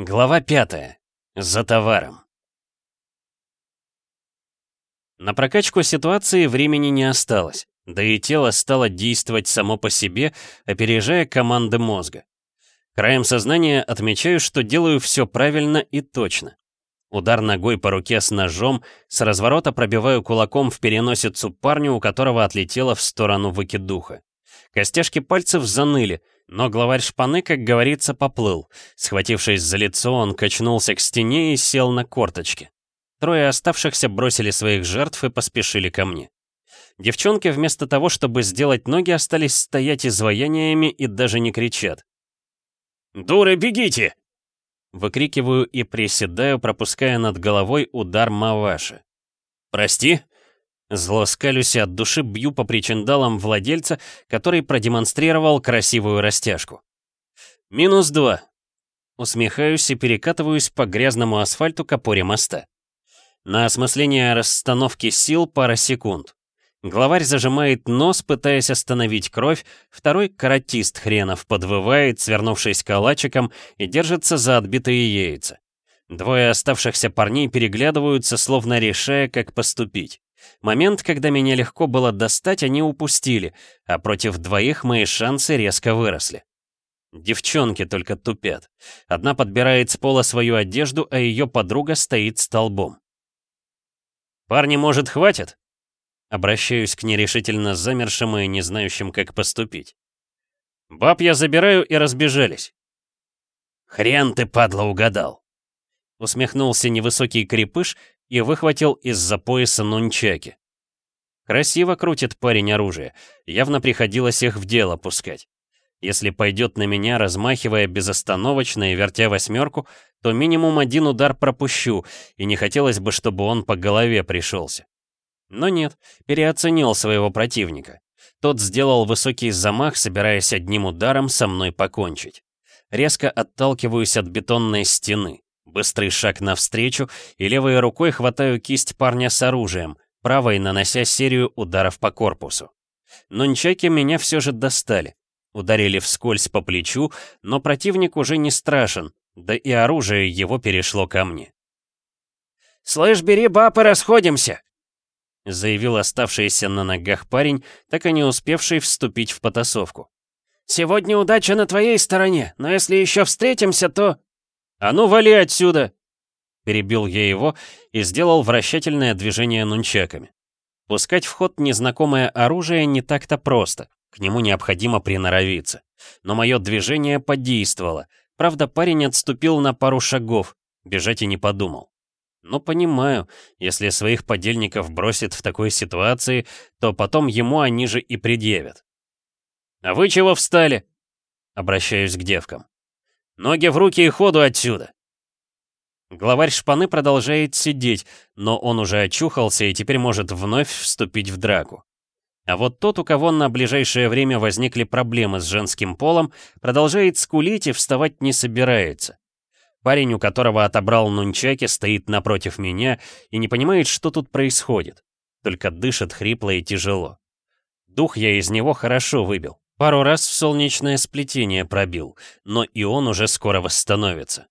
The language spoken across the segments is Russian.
Глава пятая. За товаром. На прокачку ситуации времени не осталось, да и тело стало действовать само по себе, опережая команды мозга. Краем сознания отмечаю, что делаю все правильно и точно. Удар ногой по руке с ножом, с разворота пробиваю кулаком в переносицу парню, у которого отлетело в сторону выкидуха. Костяшки пальцев заныли, но главарь шпаны, как говорится, поплыл. Схватившись за лицо, он качнулся к стене и сел на корточки. Трое оставшихся бросили своих жертв и поспешили ко мне. Девчонки вместо того, чтобы сделать ноги, остались стоять изваяниями и даже не кричат. «Дуры, бегите!» Выкрикиваю и приседаю, пропуская над головой удар Маваши. «Прости?» Зло скалюсь от души бью по причиндалам владельца, который продемонстрировал красивую растяжку. «Минус два». Усмехаюсь и перекатываюсь по грязному асфальту к опоре моста. На осмысление расстановки сил пара секунд. Главарь зажимает нос, пытаясь остановить кровь, второй каратист хренов подвывает, свернувшись калачиком, и держится за отбитые яйца. Двое оставшихся парней переглядываются, словно решая, как поступить. Момент, когда меня легко было достать, они упустили, а против двоих мои шансы резко выросли. Девчонки только тупят. Одна подбирает с пола свою одежду, а ее подруга стоит столбом. «Парни, может, хватит?» Обращаюсь к нерешительно замершим и не знающим, как поступить. Баб я забираю и разбежались. «Хрен ты, падла, угадал!» Усмехнулся невысокий крепыш и выхватил из-за пояса нунчаки. Красиво крутит парень оружие, явно приходилось их в дело пускать. Если пойдет на меня, размахивая безостановочно и вертя восьмерку, то минимум один удар пропущу, и не хотелось бы, чтобы он по голове пришелся. Но нет, переоценил своего противника. Тот сделал высокий замах, собираясь одним ударом со мной покончить. Резко отталкиваюсь от бетонной стены. Быстрый шаг навстречу, и левой рукой хватаю кисть парня с оружием, правой нанося серию ударов по корпусу. Нунчаки меня все же достали. Ударили вскользь по плечу, но противник уже не страшен, да и оружие его перешло ко мне. «Слышь, бери баб и расходимся!» заявил оставшийся на ногах парень, так и не успевший вступить в потасовку. «Сегодня удача на твоей стороне, но если еще встретимся, то...» «А ну, вали отсюда!» Перебил я его и сделал вращательное движение нунчаками. Пускать в ход незнакомое оружие не так-то просто, к нему необходимо приноровиться. Но мое движение подействовало, правда парень отступил на пару шагов, бежать и не подумал. Но понимаю, если своих подельников бросит в такой ситуации, то потом ему они же и предъявят. «А вы чего встали?» Обращаюсь к девкам. «Ноги в руки и ходу отсюда!» Главарь шпаны продолжает сидеть, но он уже очухался и теперь может вновь вступить в драку. А вот тот, у кого на ближайшее время возникли проблемы с женским полом, продолжает скулить и вставать не собирается. Парень, у которого отобрал нунчаки, стоит напротив меня и не понимает, что тут происходит. Только дышит хрипло и тяжело. Дух я из него хорошо выбил. Пару раз в солнечное сплетение пробил, но и он уже скоро восстановится.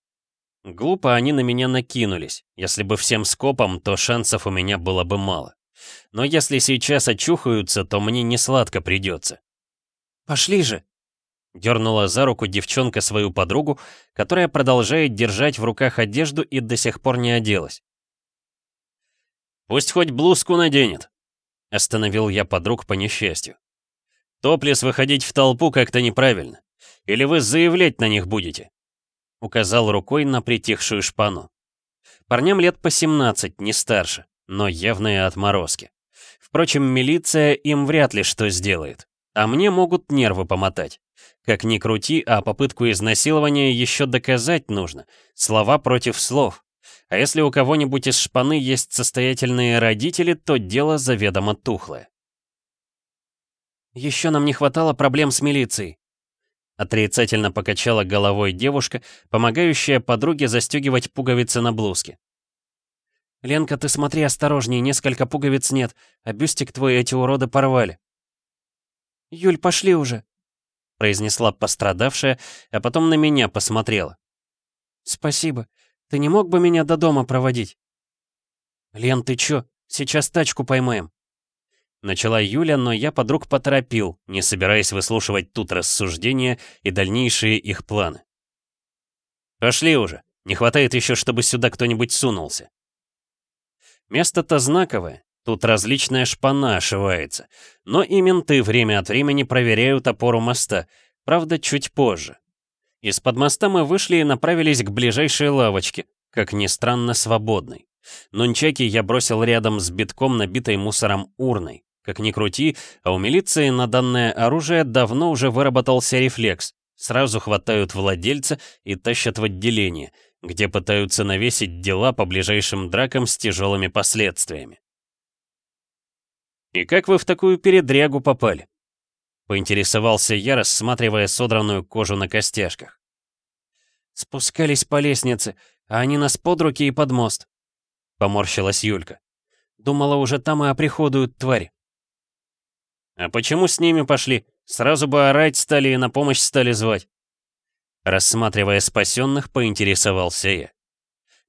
Глупо они на меня накинулись. Если бы всем скопом, то шансов у меня было бы мало. Но если сейчас очухаются, то мне не сладко придется. «Пошли же!» Дернула за руку девчонка свою подругу, которая продолжает держать в руках одежду и до сих пор не оделась. «Пусть хоть блузку наденет», — остановил я подруг по несчастью. «Топлес выходить в толпу как-то неправильно. Или вы заявлять на них будете?» Указал рукой на притихшую шпану. Парням лет по 17, не старше, но явные отморозки. Впрочем, милиция им вряд ли что сделает, а мне могут нервы помотать. Как ни крути, а попытку изнасилования еще доказать нужно. Слова против слов. А если у кого-нибудь из шпаны есть состоятельные родители, то дело заведомо тухлое. «Еще нам не хватало проблем с милицией», Отрицательно покачала головой девушка, помогающая подруге застегивать пуговицы на блузке. «Ленка, ты смотри осторожнее, несколько пуговиц нет, а бюстик твой эти уроды порвали». «Юль, пошли уже», произнесла пострадавшая, а потом на меня посмотрела. «Спасибо. Ты не мог бы меня до дома проводить?» «Лен, ты чё? Сейчас тачку поймаем». Начала Юля, но я подруг поторопил, не собираясь выслушивать тут рассуждения и дальнейшие их планы. «Пошли уже. Не хватает еще, чтобы сюда кто-нибудь сунулся». Место-то знаковое. Тут различная шпана ошивается. Но и менты время от времени проверяют опору моста. Правда, чуть позже. Из-под моста мы вышли и направились к ближайшей лавочке, как ни странно, свободной. Нунчаки я бросил рядом с битком, набитой мусором урной. Как ни крути, а у милиции на данное оружие давно уже выработался рефлекс. Сразу хватают владельца и тащат в отделение, где пытаются навесить дела по ближайшим дракам с тяжелыми последствиями. «И как вы в такую передрягу попали?» Поинтересовался я, рассматривая содранную кожу на костяшках. «Спускались по лестнице, а они нас под руки и под мост», — поморщилась Юлька. «Думала, уже там и оприходуют тварь». «А почему с ними пошли? Сразу бы орать стали и на помощь стали звать». Рассматривая спасенных, поинтересовался я.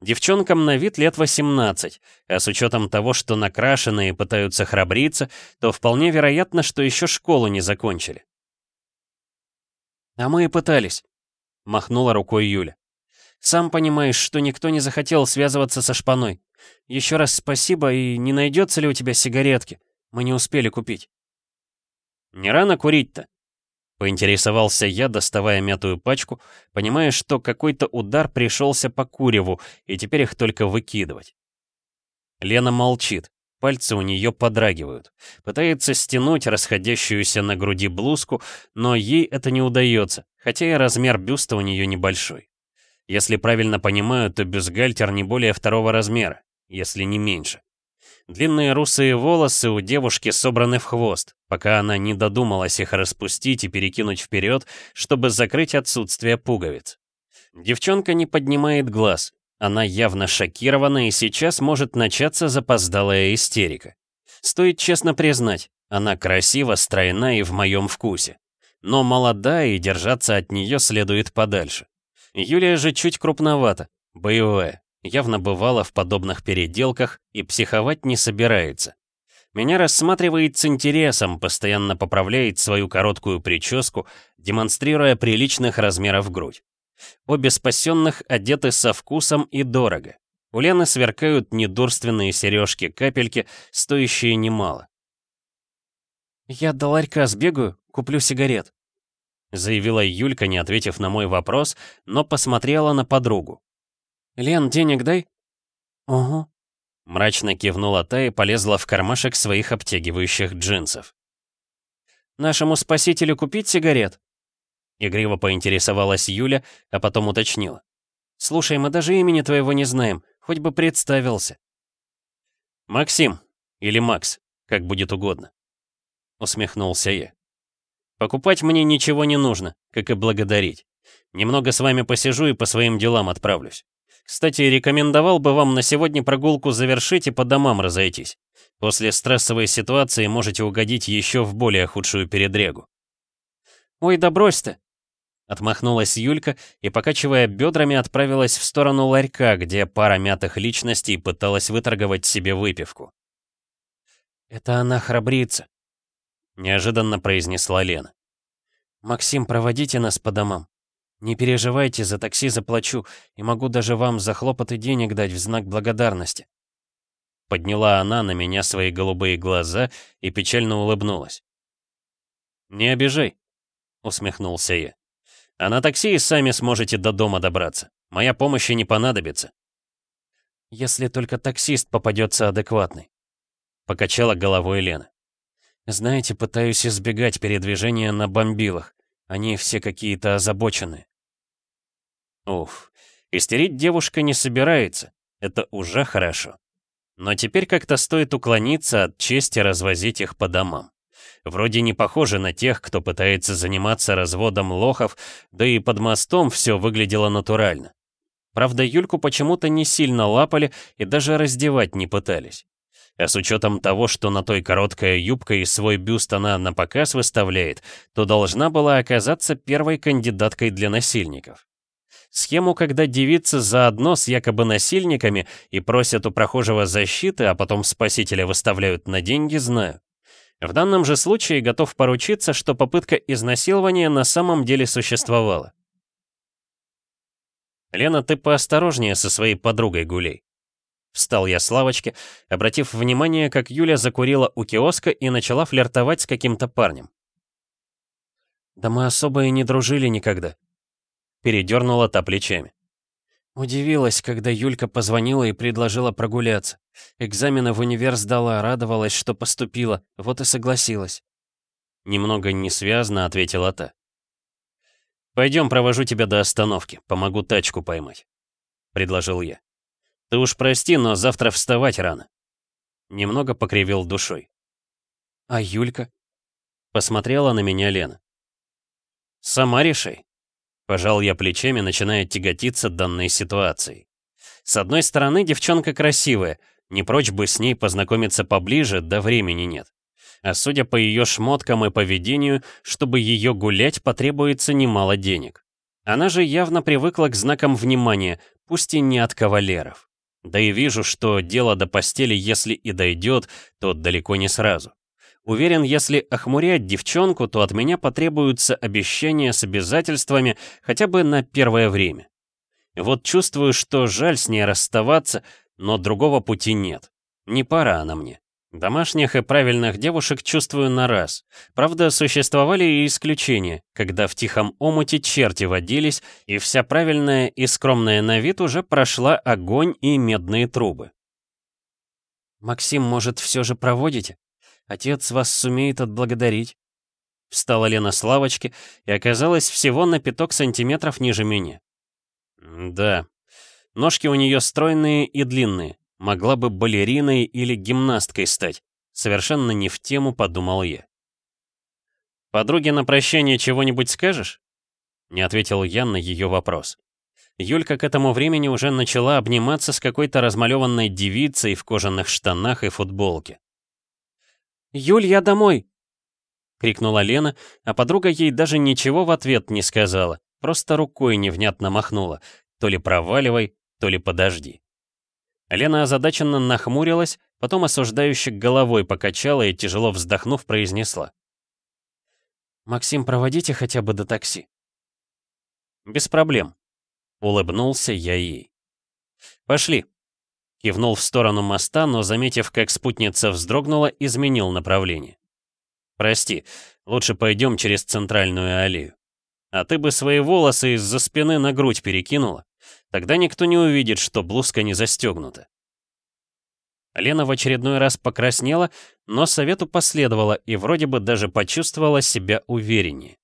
Девчонкам на вид лет 18, а с учетом того, что накрашенные пытаются храбриться, то вполне вероятно, что еще школу не закончили. «А мы и пытались», — махнула рукой Юля. «Сам понимаешь, что никто не захотел связываться со шпаной. Еще раз спасибо, и не найдется ли у тебя сигаретки? Мы не успели купить». «Не рано курить-то?» Поинтересовался я, доставая мятую пачку, понимая, что какой-то удар пришелся по куреву, и теперь их только выкидывать. Лена молчит, пальцы у нее подрагивают. Пытается стянуть расходящуюся на груди блузку, но ей это не удается, хотя и размер бюста у нее небольшой. Если правильно понимаю, то бюстгальтер не более второго размера, если не меньше. Длинные русые волосы у девушки собраны в хвост, пока она не додумалась их распустить и перекинуть вперед, чтобы закрыть отсутствие пуговиц. Девчонка не поднимает глаз. Она явно шокирована, и сейчас может начаться запоздалая истерика. Стоит честно признать, она красива, стройна и в моем вкусе. Но молода, и держаться от нее следует подальше. Юлия же чуть крупновата, боевая, явно бывала в подобных переделках и психовать не собирается. Меня рассматривает с интересом, постоянно поправляет свою короткую прическу, демонстрируя приличных размеров грудь. Обе спасенных одеты со вкусом и дорого. У Лены сверкают недурственные сережки-капельки, стоящие немало. «Я до ларька сбегаю, куплю сигарет», — заявила Юлька, не ответив на мой вопрос, но посмотрела на подругу. «Лен, денег дай?» «Угу», — мрачно кивнула та и полезла в кармашек своих обтягивающих джинсов. «Нашему спасителю купить сигарет?» Игриво поинтересовалась Юля, а потом уточнила. «Слушай, мы даже имени твоего не знаем, хоть бы представился». «Максим, или Макс, как будет угодно», — усмехнулся я. «Покупать мне ничего не нужно, как и благодарить. Немного с вами посижу и по своим делам отправлюсь. Кстати, рекомендовал бы вам на сегодня прогулку завершить и по домам разойтись. После стрессовой ситуации можете угодить еще в более худшую передрягу. «Ой, да брось ты!» Отмахнулась Юлька и, покачивая бедрами, отправилась в сторону ларька, где пара мятых личностей пыталась выторговать себе выпивку. «Это она храбрится», — неожиданно произнесла Лена. «Максим, проводите нас по домам». «Не переживайте, за такси заплачу, и могу даже вам за хлопоты денег дать в знак благодарности». Подняла она на меня свои голубые глаза и печально улыбнулась. «Не обижай», — усмехнулся я. «А на такси и сами сможете до дома добраться. Моя помощь и не понадобится». «Если только таксист попадется адекватный», — покачала головой Лена. «Знаете, пытаюсь избегать передвижения на бомбилах. Они все какие-то озабоченные. Уф, истерить девушка не собирается. Это уже хорошо. Но теперь как-то стоит уклониться от чести развозить их по домам. Вроде не похоже на тех, кто пытается заниматься разводом лохов, да и под мостом все выглядело натурально. Правда, Юльку почему-то не сильно лапали и даже раздевать не пытались. А с учетом того, что на той короткая юбка и свой бюст она на показ выставляет, то должна была оказаться первой кандидаткой для насильников. Схему, когда девицы заодно с якобы насильниками и просят у прохожего защиты, а потом спасителя выставляют на деньги, знаю. В данном же случае готов поручиться, что попытка изнасилования на самом деле существовала. «Лена, ты поосторожнее со своей подругой гулей». Встал я с лавочки, обратив внимание, как Юля закурила у киоска и начала флиртовать с каким-то парнем. «Да мы особо и не дружили никогда», — передернула та плечами. Удивилась, когда Юлька позвонила и предложила прогуляться. Экзамены в универ сдала, радовалась, что поступила, вот и согласилась. Немного несвязно ответила та. «Пойдем, провожу тебя до остановки, помогу тачку поймать», — предложил я. «Ты уж прости, но завтра вставать рано». Немного покривил душой. «А Юлька?» — посмотрела на меня Лена. «Сама решай», — пожал я плечами, начиная тяготиться данной ситуацией. С одной стороны, девчонка красивая, не прочь бы с ней познакомиться поближе, да времени нет. А судя по ее шмоткам и поведению, чтобы ее гулять, потребуется немало денег. Она же явно привыкла к знакам внимания, пусть и не от кавалеров. Да и вижу, что дело до постели, если и дойдет, то далеко не сразу. Уверен, если охмурять девчонку, то от меня потребуются обещания с обязательствами хотя бы на первое время. Вот чувствую, что жаль с ней расставаться, но другого пути нет. Не пора она мне. Домашних и правильных девушек чувствую на раз. Правда, существовали и исключения, когда в тихом омуте черти водились, и вся правильная и скромная на вид уже прошла огонь и медные трубы. «Максим, может, все же проводите? Отец вас сумеет отблагодарить». Встала Лена с лавочки и оказалась всего на пяток сантиметров ниже меня. «Да, Ножки у нее стройные и длинные. Могла бы балериной или гимнасткой стать. Совершенно не в тему, подумал я. «Подруге на прощание чего-нибудь скажешь?» Не ответил я на ее вопрос. Юлька к этому времени уже начала обниматься с какой-то размалеванной девицей в кожаных штанах и футболке. «Юль, я домой!» — крикнула Лена, а подруга ей даже ничего в ответ не сказала, просто рукой невнятно махнула. То ли проваливай, то ли подожди. Лена озадаченно нахмурилась, потом осуждающе головой покачала и, тяжело вздохнув, произнесла. «Максим, проводите хотя бы до такси». «Без проблем», — улыбнулся я ей. «Пошли». Кивнул в сторону моста, но, заметив, как спутница вздрогнула, изменил направление. «Прости, лучше пойдем через центральную аллею. А ты бы свои волосы из-за спины на грудь перекинула». Тогда никто не увидит, что блузка не застегнута. Лена в очередной раз покраснела, но совету последовала и вроде бы даже почувствовала себя увереннее.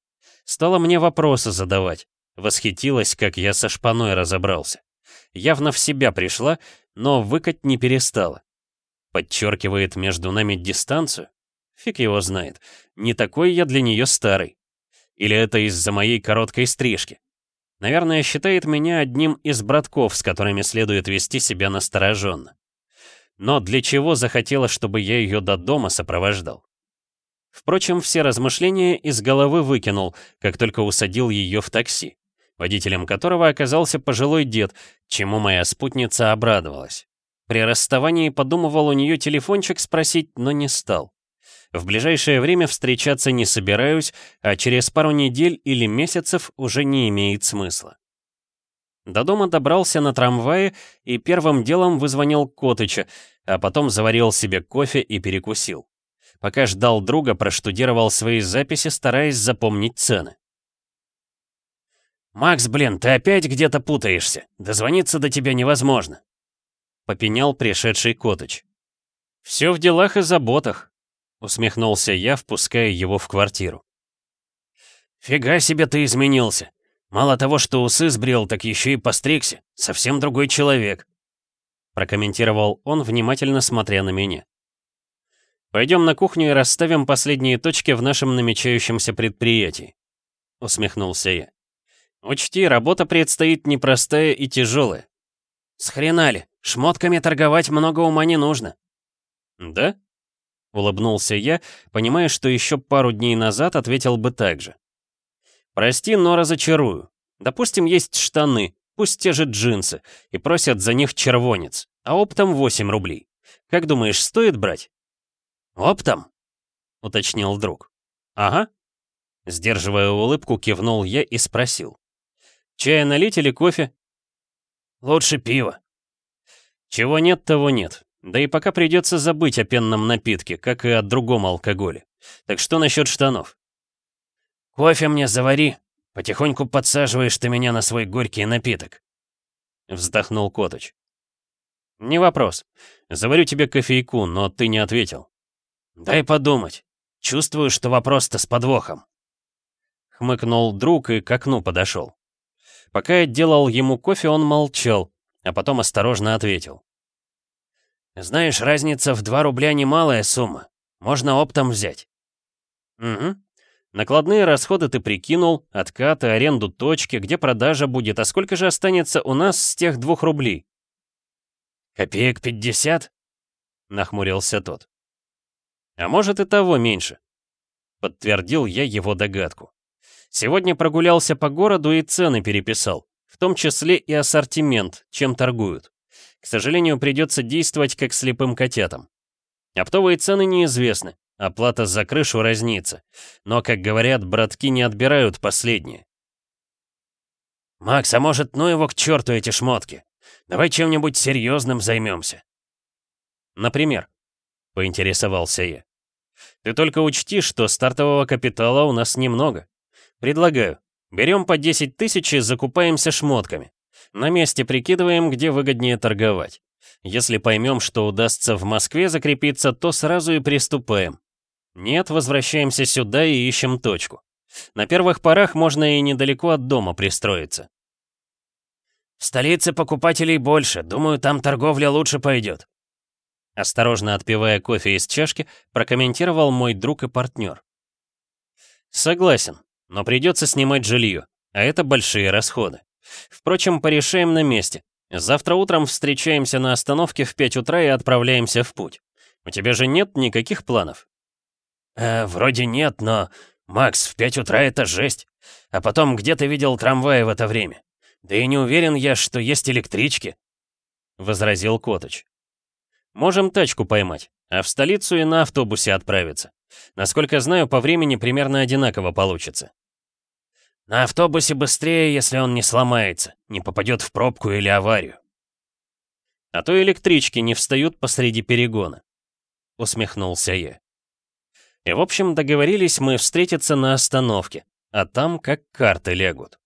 Стала мне вопросы задавать. Восхитилась, как я со шпаной разобрался. Явно в себя пришла, но выкать не перестала. Подчеркивает между нами дистанцию? Фиг его знает. Не такой я для нее старый. Или это из-за моей короткой стрижки? Наверное, считает меня одним из братков, с которыми следует вести себя настороженно. Но для чего захотела, чтобы я ее до дома сопровождал? Впрочем, все размышления из головы выкинул, как только усадил ее в такси, водителем которого оказался пожилой дед, чему моя спутница обрадовалась. При расставании подумывал у нее телефончик спросить, но не стал. В ближайшее время встречаться не собираюсь, а через пару недель или месяцев уже не имеет смысла. До дома добрался на трамвае и первым делом вызвонил Котыча, а потом заварил себе кофе и перекусил. Пока ждал друга, проштудировал свои записи, стараясь запомнить цены. «Макс, блин, ты опять где-то путаешься. Дозвониться до тебя невозможно», — попенял пришедший Котыч. «Все в делах и заботах», Усмехнулся я, впуская его в квартиру. «Фига себе ты изменился! Мало того, что усы сбрил, так еще и постригся. Совсем другой человек!» Прокомментировал он, внимательно смотря на меня. «Пойдем на кухню и расставим последние точки в нашем намечающемся предприятии», — усмехнулся я. «Учти, работа предстоит непростая и тяжелая». «С хрена ли? Шмотками торговать много ума не нужно». «Да?» Улыбнулся я, понимая, что еще пару дней назад ответил бы так же. «Прости, но разочарую. Допустим, есть штаны, пусть те же джинсы, и просят за них червонец, а оптом 8 рублей. Как думаешь, стоит брать? Оптом? Уточнил друг. Ага. Сдерживая улыбку, кивнул я и спросил. Чая налить или кофе? Лучше пиво. Чего нет, того нет. Да и пока придется забыть о пенном напитке, как и о другом алкоголе. Так что насчет штанов? Кофе мне завари. Потихоньку подсаживаешь ты меня на свой горький напиток. Вздохнул Коточ. Не вопрос. Заварю тебе кофейку, но ты не ответил. Дай подумать. Чувствую, что вопрос-то с подвохом. Хмыкнул друг и к окну подошел. Пока я делал ему кофе, он молчал, а потом осторожно ответил. «Знаешь, разница в 2 рубля немалая сумма. Можно оптом взять». «Угу. Накладные расходы ты прикинул, откаты, аренду точки, где продажа будет, а сколько же останется у нас с тех двух рублей?» «Копеек пятьдесят?» — нахмурился тот. «А может и того меньше», — подтвердил я его догадку. «Сегодня прогулялся по городу и цены переписал, в том числе и ассортимент, чем торгуют. К сожалению, придется действовать как слепым котятам. Оптовые цены неизвестны, оплата за крышу разнится. Но, как говорят, братки не отбирают последние. «Макс, а может, ну его к черту эти шмотки? Давай чем-нибудь серьезным займемся». «Например?» — поинтересовался я. «Ты только учти, что стартового капитала у нас немного. Предлагаю, берем по 10 тысяч и закупаемся шмотками. На месте прикидываем, где выгоднее торговать. Если поймем, что удастся в Москве закрепиться, то сразу и приступаем. Нет, возвращаемся сюда и ищем точку. На первых порах можно и недалеко от дома пристроиться. В столице покупателей больше, думаю, там торговля лучше пойдет. Осторожно отпивая кофе из чашки, прокомментировал мой друг и партнер. Согласен, но придется снимать жилье, а это большие расходы. Впрочем, порешаем на месте. Завтра утром встречаемся на остановке в 5 утра и отправляемся в путь. У тебя же нет никаких планов? Э, вроде нет, но... Макс, в 5 утра это жесть. А потом, где ты видел трамваи в это время? Да и не уверен я, что есть электрички. Возразил Коточ. Можем тачку поймать, а в столицу и на автобусе отправиться. Насколько знаю, по времени примерно одинаково получится. На автобусе быстрее, если он не сломается, не попадет в пробку или аварию. А то электрички не встают посреди перегона. Усмехнулся я. И в общем договорились мы встретиться на остановке, а там как карты лягут.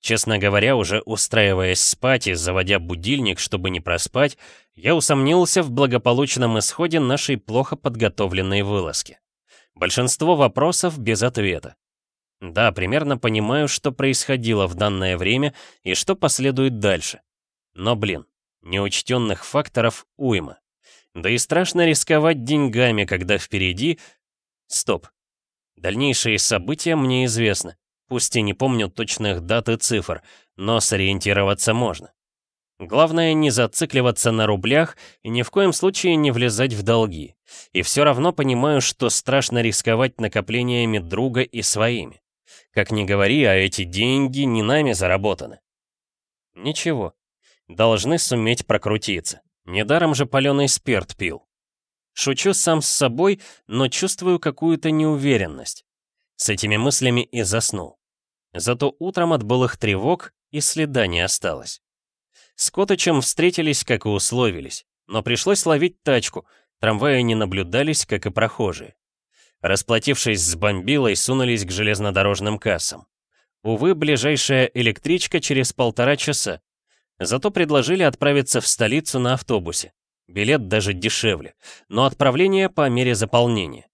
Честно говоря, уже устраиваясь спать и заводя будильник, чтобы не проспать, я усомнился в благополучном исходе нашей плохо подготовленной вылазки. Большинство вопросов без ответа. Да, примерно понимаю, что происходило в данное время и что последует дальше. Но, блин, неучтенных факторов уйма. Да и страшно рисковать деньгами, когда впереди... Стоп. Дальнейшие события мне известны. Пусть и не помню точных дат и цифр, но сориентироваться можно. Главное не зацикливаться на рублях и ни в коем случае не влезать в долги. И все равно понимаю, что страшно рисковать накоплениями друга и своими. Как ни говори, а эти деньги не нами заработаны. Ничего. Должны суметь прокрутиться. Недаром же паленый спирт пил. Шучу сам с собой, но чувствую какую-то неуверенность. С этими мыслями и заснул. Зато утром от былых тревог и следа не осталось. С Котычем встретились, как и условились, но пришлось ловить тачку, трамваи не наблюдались, как и прохожие. Расплатившись с бомбилой, сунулись к железнодорожным кассам. Увы, ближайшая электричка через полтора часа. Зато предложили отправиться в столицу на автобусе. Билет даже дешевле, но отправление по мере заполнения.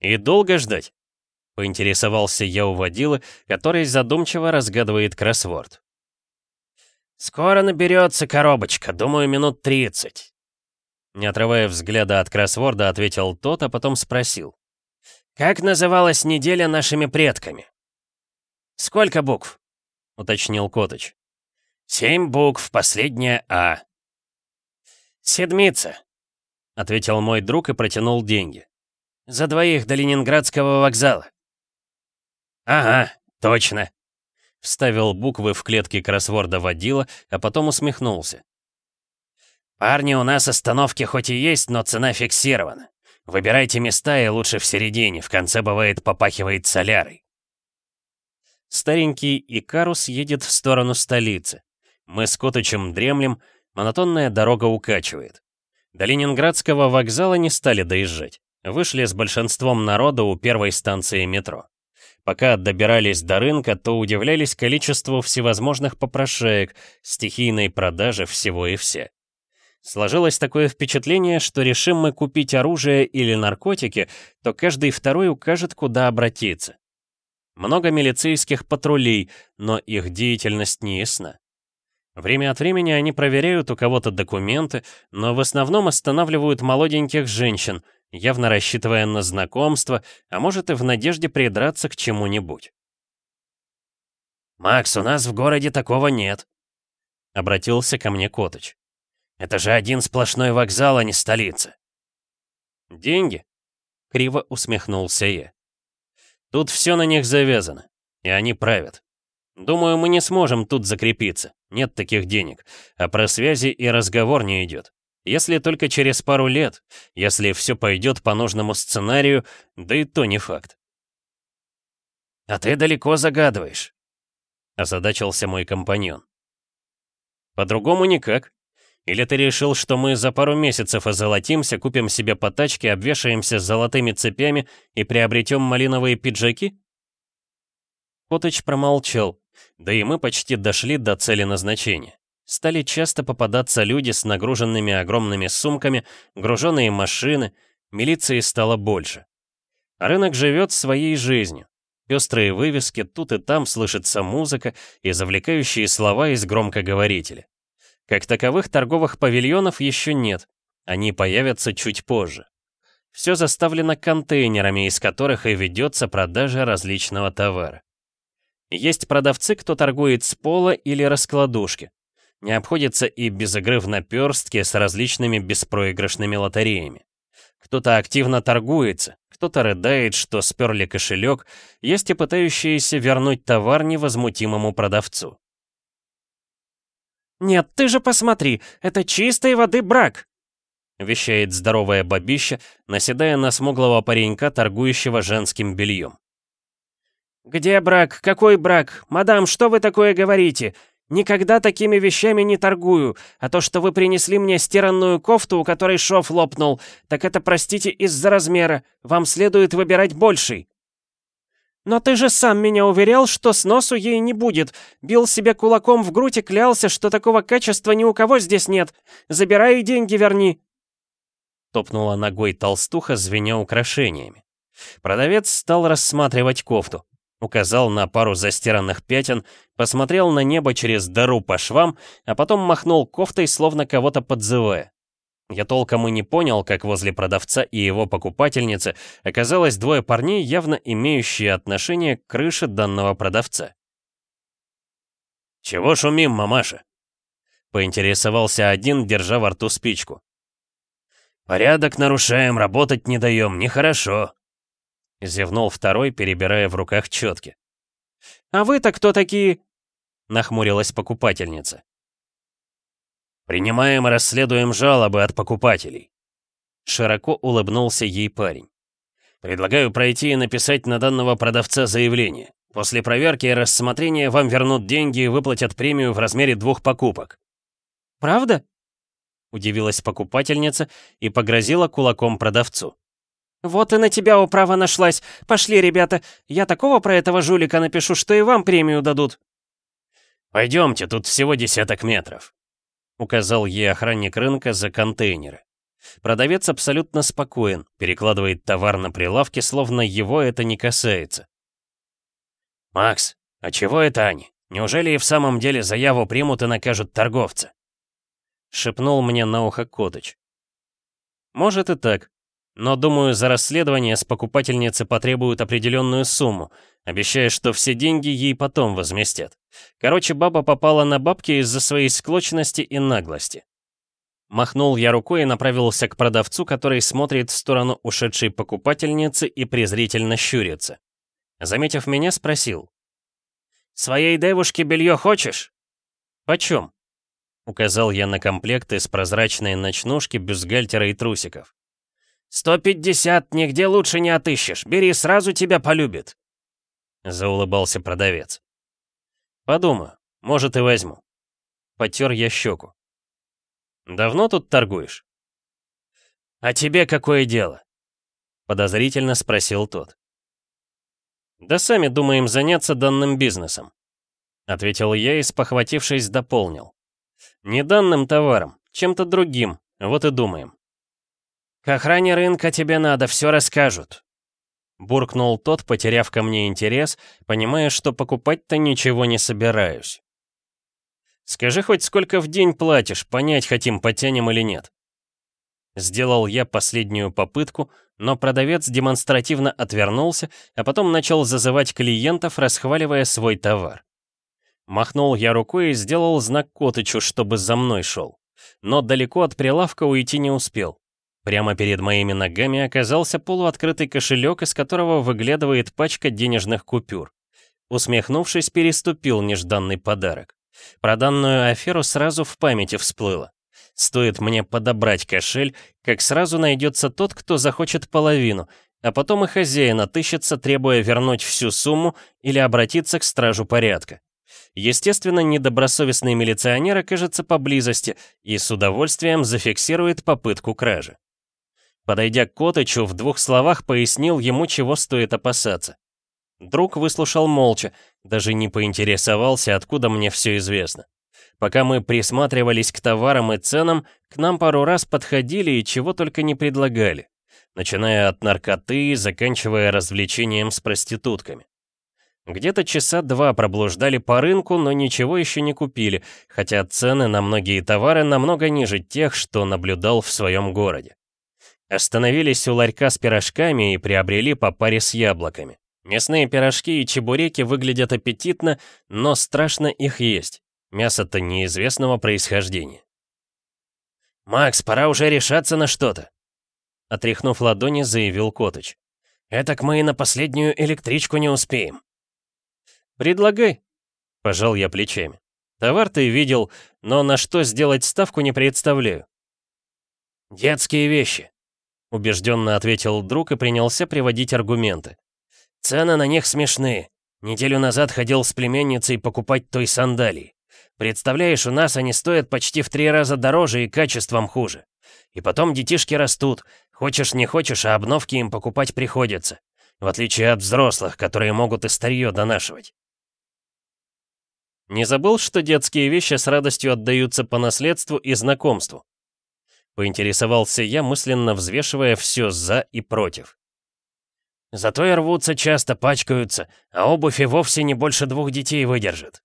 «И долго ждать?» — поинтересовался я у водилы, который задумчиво разгадывает кроссворд. «Скоро наберется коробочка, думаю, минут тридцать». Не отрывая взгляда от кроссворда, ответил тот, а потом спросил. «Как называлась неделя нашими предками?» «Сколько букв?» — уточнил Коточ. «Семь букв, последняя «А». «Седмица», — ответил мой друг и протянул деньги. «За двоих до Ленинградского вокзала». «Ага, точно. Вставил буквы в клетки кроссворда водила, а потом усмехнулся. «Парни, у нас остановки хоть и есть, но цена фиксирована. Выбирайте места и лучше в середине, в конце бывает попахивает солярой». Старенький Икарус едет в сторону столицы. Мы с Котычем дремлем, монотонная дорога укачивает. До Ленинградского вокзала не стали доезжать. Вышли с большинством народа у первой станции метро. Пока добирались до рынка, то удивлялись количеству всевозможных попрошаек, стихийной продажи всего и все. Сложилось такое впечатление, что решим мы купить оружие или наркотики, то каждый второй укажет, куда обратиться. Много милицейских патрулей, но их деятельность не ясна. Время от времени они проверяют у кого-то документы, но в основном останавливают молоденьких женщин, явно рассчитывая на знакомство, а может и в надежде придраться к чему-нибудь. «Макс, у нас в городе такого нет», — обратился ко мне Коточ. «Это же один сплошной вокзал, а не столица». «Деньги?» — криво усмехнулся я. «Тут все на них завязано, и они правят. Думаю, мы не сможем тут закрепиться, нет таких денег, а про связи и разговор не идет. Если только через пару лет, если все пойдет по нужному сценарию, да и то не факт. «А ты далеко загадываешь», — озадачился мой компаньон. «По-другому никак. Или ты решил, что мы за пару месяцев озолотимся, купим себе по тачке, обвешаемся золотыми цепями и приобретем малиновые пиджаки?» Котыч промолчал, да и мы почти дошли до цели назначения. Стали часто попадаться люди с нагруженными огромными сумками, груженные машины, милиции стало больше. рынок живет своей жизнью. Пестрые вывески, тут и там слышится музыка и завлекающие слова из громкоговорителя. Как таковых торговых павильонов еще нет, они появятся чуть позже. Все заставлено контейнерами, из которых и ведется продажа различного товара. Есть продавцы, кто торгует с пола или раскладушки. Не обходится и без игры в наперстки с различными беспроигрышными лотереями. Кто-то активно торгуется, кто-то рыдает, что сперли кошелек, есть и пытающиеся вернуть товар невозмутимому продавцу. «Нет, ты же посмотри, это чистой воды брак!» вещает здоровая бабища, наседая на смуглого паренька, торгующего женским бельем. «Где брак? Какой брак? Мадам, что вы такое говорите? Никогда такими вещами не торгую, а то, что вы принесли мне стиранную кофту, у которой шов лопнул, так это, простите, из-за размера. Вам следует выбирать больший». «Но ты же сам меня уверял, что сносу ей не будет. Бил себе кулаком в грудь и клялся, что такого качества ни у кого здесь нет. Забирай и деньги верни». Топнула ногой толстуха, звеня украшениями. Продавец стал рассматривать кофту указал на пару застиранных пятен, посмотрел на небо через дыру по швам, а потом махнул кофтой, словно кого-то подзывая. Я толком и не понял, как возле продавца и его покупательницы оказалось двое парней, явно имеющие отношение к крыше данного продавца. «Чего шумим, мамаша?» Поинтересовался один, держа во рту спичку. «Порядок нарушаем, работать не даем, нехорошо», Зевнул второй, перебирая в руках четки. «А вы-то кто такие?» Нахмурилась покупательница. «Принимаем и расследуем жалобы от покупателей». Широко улыбнулся ей парень. «Предлагаю пройти и написать на данного продавца заявление. После проверки и рассмотрения вам вернут деньги и выплатят премию в размере двух покупок». «Правда?» Удивилась покупательница и погрозила кулаком продавцу. «Вот и на тебя управа нашлась. Пошли, ребята. Я такого про этого жулика напишу, что и вам премию дадут». «Пойдемте, тут всего десяток метров», — указал ей охранник рынка за контейнеры. Продавец абсолютно спокоен, перекладывает товар на прилавке, словно его это не касается. «Макс, а чего это они? Неужели и в самом деле заяву примут и накажут торговца?» Шепнул мне на ухо Коточ. «Может и так. Но, думаю, за расследование с покупательницы потребуют определенную сумму, обещая, что все деньги ей потом возместят. Короче, баба попала на бабки из-за своей склочности и наглости. Махнул я рукой и направился к продавцу, который смотрит в сторону ушедшей покупательницы и презрительно щурится. Заметив меня, спросил. «Своей девушке белье хочешь?» «Почем?» — указал я на комплект из прозрачной ночнушки, бюстгальтера и трусиков. «Сто пятьдесят, нигде лучше не отыщешь. Бери, сразу тебя полюбит». Заулыбался продавец. «Подумаю, может и возьму». Потер я щеку. «Давно тут торгуешь?» «А тебе какое дело?» Подозрительно спросил тот. «Да сами думаем заняться данным бизнесом», — ответил я и, спохватившись, дополнил. «Не данным товаром, чем-то другим, вот и думаем». «К охране рынка тебе надо, все расскажут», — буркнул тот, потеряв ко мне интерес, понимая, что покупать-то ничего не собираюсь. «Скажи хоть сколько в день платишь, понять хотим, потянем или нет». Сделал я последнюю попытку, но продавец демонстративно отвернулся, а потом начал зазывать клиентов, расхваливая свой товар. Махнул я рукой и сделал знак Котычу, чтобы за мной шел. Но далеко от прилавка уйти не успел. Прямо перед моими ногами оказался полуоткрытый кошелек, из которого выглядывает пачка денежных купюр. Усмехнувшись, переступил нежданный подарок. Про данную аферу сразу в памяти всплыло. Стоит мне подобрать кошель, как сразу найдется тот, кто захочет половину, а потом и хозяин отыщется, требуя вернуть всю сумму или обратиться к стражу порядка. Естественно, недобросовестный милиционер окажется поблизости и с удовольствием зафиксирует попытку кражи. Подойдя к Котычу, в двух словах пояснил ему, чего стоит опасаться. Друг выслушал молча, даже не поинтересовался, откуда мне все известно. Пока мы присматривались к товарам и ценам, к нам пару раз подходили и чего только не предлагали, начиная от наркоты и заканчивая развлечением с проститутками. Где-то часа два проблуждали по рынку, но ничего еще не купили, хотя цены на многие товары намного ниже тех, что наблюдал в своем городе. Остановились у ларька с пирожками и приобрели по паре с яблоками. Мясные пирожки и чебуреки выглядят аппетитно, но страшно их есть. Мясо-то неизвестного происхождения. «Макс, пора уже решаться на что-то!» Отряхнув ладони, заявил Котыч. «Этак мы и на последнюю электричку не успеем». «Предлагай», — пожал я плечами. «Товар ты видел, но на что сделать ставку не представляю». «Детские вещи», — убежденно ответил друг и принялся приводить аргументы. «Цены на них смешные. Неделю назад ходил с племенницей покупать той сандалии. Представляешь, у нас они стоят почти в три раза дороже и качеством хуже. И потом детишки растут. Хочешь не хочешь, а обновки им покупать приходится. В отличие от взрослых, которые могут и старье донашивать. Не забыл, что детские вещи с радостью отдаются по наследству и знакомству? Поинтересовался я, мысленно взвешивая все «за» и «против». Зато и рвутся часто, пачкаются, а обувь и вовсе не больше двух детей выдержит.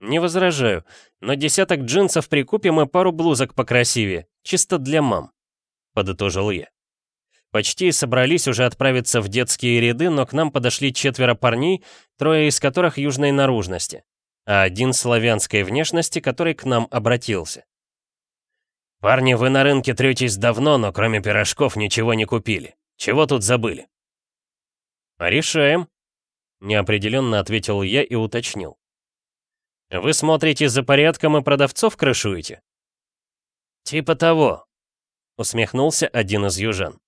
«Не возражаю, но десяток джинсов прикупим и пару блузок покрасивее, чисто для мам», — подытожил я. Почти собрались уже отправиться в детские ряды, но к нам подошли четверо парней, трое из которых южной наружности, а один славянской внешности, который к нам обратился. «Парни, вы на рынке третесь давно, но кроме пирожков ничего не купили. Чего тут забыли?» «Решаем», — неопределенно ответил я и уточнил. Вы смотрите за порядком и продавцов крышуете? Типа того, усмехнулся один из южан.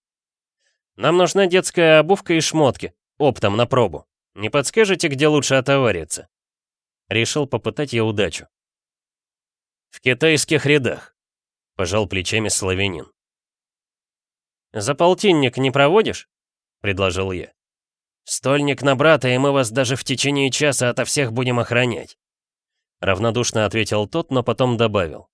Нам нужна детская обувка и шмотки, оптом на пробу. Не подскажете, где лучше отовариться? Решил попытать я удачу. В китайских рядах, пожал плечами славянин. «За полтинник не проводишь?» — предложил я. «Стольник на брата, и мы вас даже в течение часа ото всех будем охранять». Равнодушно ответил тот, но потом добавил.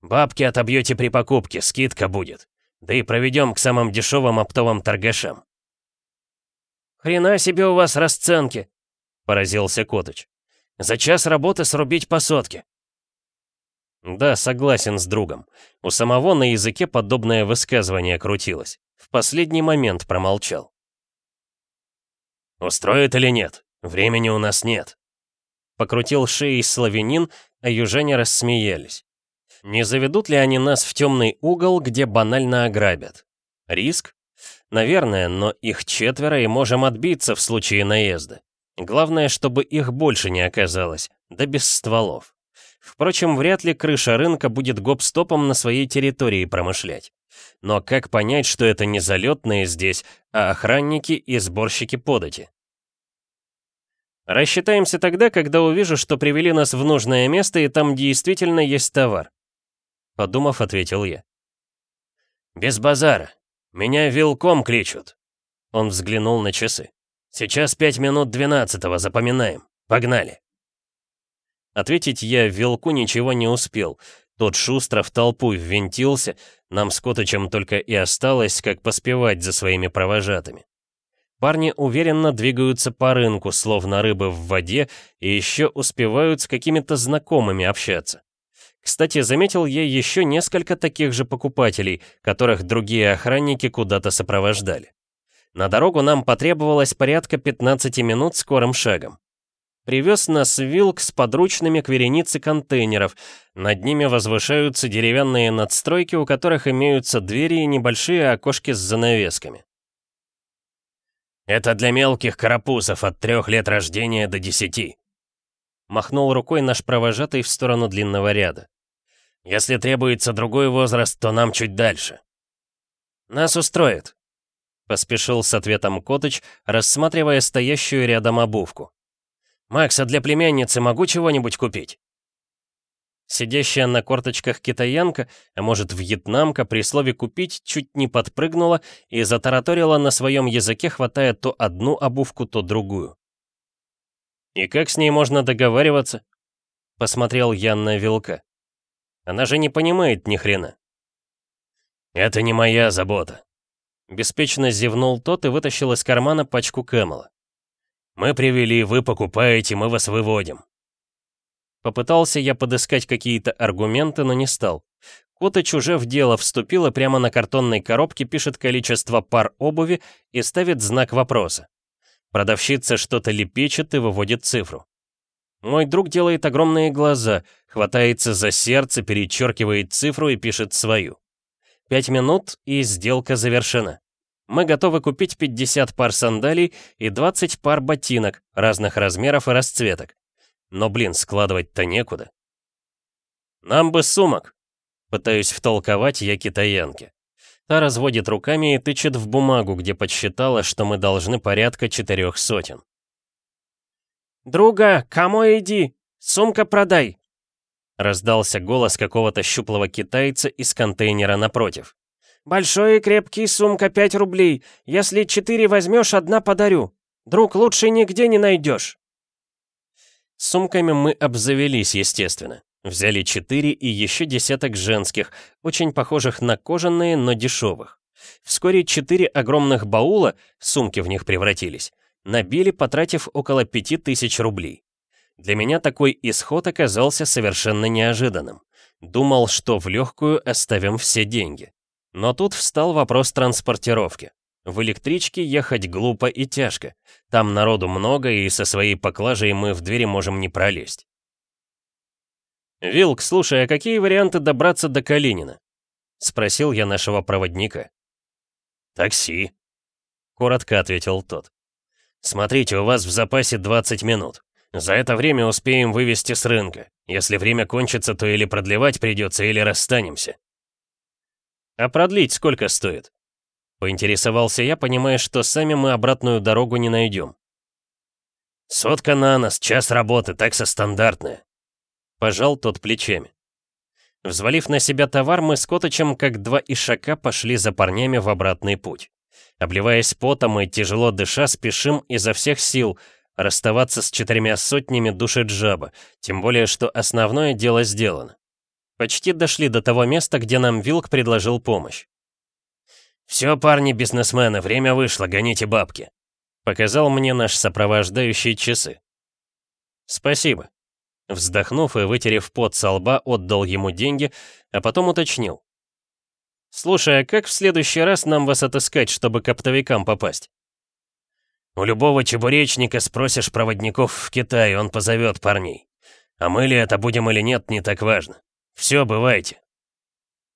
«Бабки отобьете при покупке, скидка будет. Да и проведем к самым дешевым оптовым торгашам». «Хрена себе у вас расценки!» — поразился Котыч. «За час работы срубить по сотке». Да, согласен с другом. У самого на языке подобное высказывание крутилось. В последний момент промолчал. «Устроит или нет? Времени у нас нет», Покрутил шеей славянин, а южане рассмеялись. Не заведут ли они нас в темный угол, где банально ограбят? Риск? Наверное, но их четверо и можем отбиться в случае наезда. Главное, чтобы их больше не оказалось, да без стволов. Впрочем, вряд ли крыша рынка будет гоп-стопом на своей территории промышлять. Но как понять, что это не залетные здесь, а охранники и сборщики подати? Рассчитаемся тогда, когда увижу, что привели нас в нужное место и там действительно есть товар. Подумав, ответил я. Без базара. Меня вилком кличут. Он взглянул на часы. Сейчас пять минут двенадцатого, запоминаем. Погнали. Ответить я вилку ничего не успел. Тот шустро в толпу ввинтился, нам с Коточем только и осталось, как поспевать за своими провожатыми. Парни уверенно двигаются по рынку, словно рыбы в воде, и еще успевают с какими-то знакомыми общаться. Кстати, заметил я еще несколько таких же покупателей, которых другие охранники куда-то сопровождали. На дорогу нам потребовалось порядка 15 минут скорым шагом. Привез нас Вилк с подручными к веренице контейнеров. Над ними возвышаются деревянные надстройки, у которых имеются двери и небольшие окошки с занавесками. «Это для мелких карапузов от трех лет рождения до десяти», махнул рукой наш провожатый в сторону длинного ряда. Если требуется другой возраст, то нам чуть дальше. Нас устроит. Поспешил с ответом Котыч, рассматривая стоящую рядом обувку. «Макс, а для племянницы могу чего-нибудь купить?» Сидящая на корточках китаянка, а может вьетнамка, при слове «купить» чуть не подпрыгнула и затараторила на своем языке, хватая то одну обувку, то другую. «И как с ней можно договариваться?» Посмотрел я на Вилка. Она же не понимает ни хрена. «Это не моя забота», — беспечно зевнул тот и вытащил из кармана пачку Кэмела. «Мы привели, вы покупаете, мы вас выводим». Попытался я подыскать какие-то аргументы, но не стал. Котыч уже в дело вступил и прямо на картонной коробке пишет количество пар обуви и ставит знак вопроса. Продавщица что-то лепечет и выводит цифру. Мой друг делает огромные глаза, хватается за сердце, перечеркивает цифру и пишет свою. Пять минут, и сделка завершена. Мы готовы купить 50 пар сандалий и 20 пар ботинок разных размеров и расцветок. Но, блин, складывать-то некуда. Нам бы сумок. Пытаюсь втолковать я китаянке. Та разводит руками и тычет в бумагу, где подсчитала, что мы должны порядка четырех сотен. «Друга, кому иди? Сумка продай!» Раздался голос какого-то щуплого китайца из контейнера напротив. «Большой и крепкий сумка 5 рублей. Если четыре возьмешь, одна подарю. Друг, лучше нигде не найдешь». Сумками мы обзавелись, естественно. Взяли четыре и еще десяток женских, очень похожих на кожаные, но дешевых. Вскоре четыре огромных баула, сумки в них превратились, набили, потратив около 5000 рублей. Для меня такой исход оказался совершенно неожиданным. Думал, что в легкую оставим все деньги. Но тут встал вопрос транспортировки. В электричке ехать глупо и тяжко. Там народу много, и со своей поклажей мы в двери можем не пролезть. «Вилк, слушай, а какие варианты добраться до Калинина?» — спросил я нашего проводника. «Такси», — коротко ответил тот. Смотрите, у вас в запасе 20 минут. За это время успеем вывести с рынка. Если время кончится, то или продлевать придется, или расстанемся. А продлить сколько стоит? Поинтересовался я, понимая, что сами мы обратную дорогу не найдем. Сотка на нас, час работы, такса стандартная. Пожал тот плечами. Взвалив на себя товар, мы с Коточем, как два ишака, пошли за парнями в обратный путь. Обливаясь потом и тяжело дыша, спешим изо всех сил. Расставаться с четырьмя сотнями душит жаба, тем более, что основное дело сделано. Почти дошли до того места, где нам Вилк предложил помощь. «Все, парни, бизнесмены, время вышло, гоните бабки», — показал мне наш сопровождающий часы. «Спасибо». Вздохнув и вытерев пот со лба, отдал ему деньги, а потом уточнил. «Слушай, а как в следующий раз нам вас отыскать, чтобы к оптовикам попасть?» «У любого чебуречника спросишь проводников в Китае, он позовет парней. А мы ли это будем или нет, не так важно. Все, бывайте».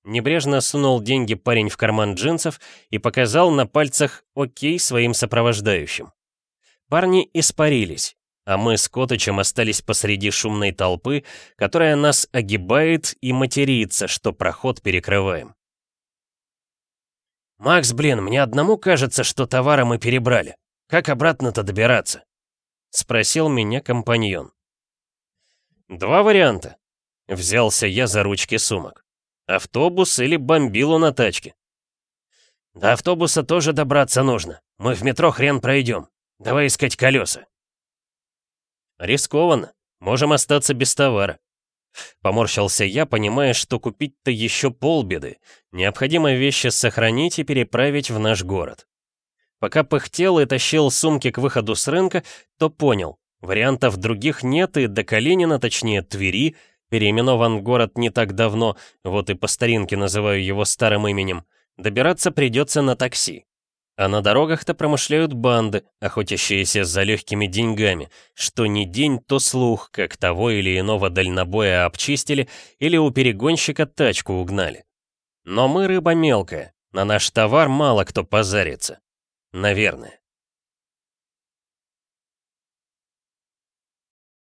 Небрежно сунул деньги парень в карман джинсов и показал на пальцах «Окей» своим сопровождающим. Парни испарились. а мы с Котычем остались посреди шумной толпы, которая нас огибает и матерится, что проход перекрываем. «Макс, блин, мне одному кажется, что товары мы перебрали. Как обратно-то добираться?» — спросил меня компаньон. «Два варианта». Взялся я за ручки сумок. Автобус или бомбилу на тачке. До автобуса тоже добраться нужно. Мы в метро хрен пройдем. Давай искать колеса. Рискованно. Можем остаться без товара. Поморщился я, понимая, что купить-то еще полбеды. Необходимо вещи сохранить и переправить в наш город. Пока пыхтел и тащил сумки к выходу с рынка, то понял. Вариантов других нет, и до Калинина, точнее Твери, переименован город не так давно, вот и по старинке называю его старым именем, добираться придется на такси. А на дорогах-то промышляют банды, охотящиеся за легкими деньгами, что ни день, то слух, как того или иного дальнобоя обчистили или у перегонщика тачку угнали. Но мы рыба мелкая, на наш товар мало кто позарится. Наверное.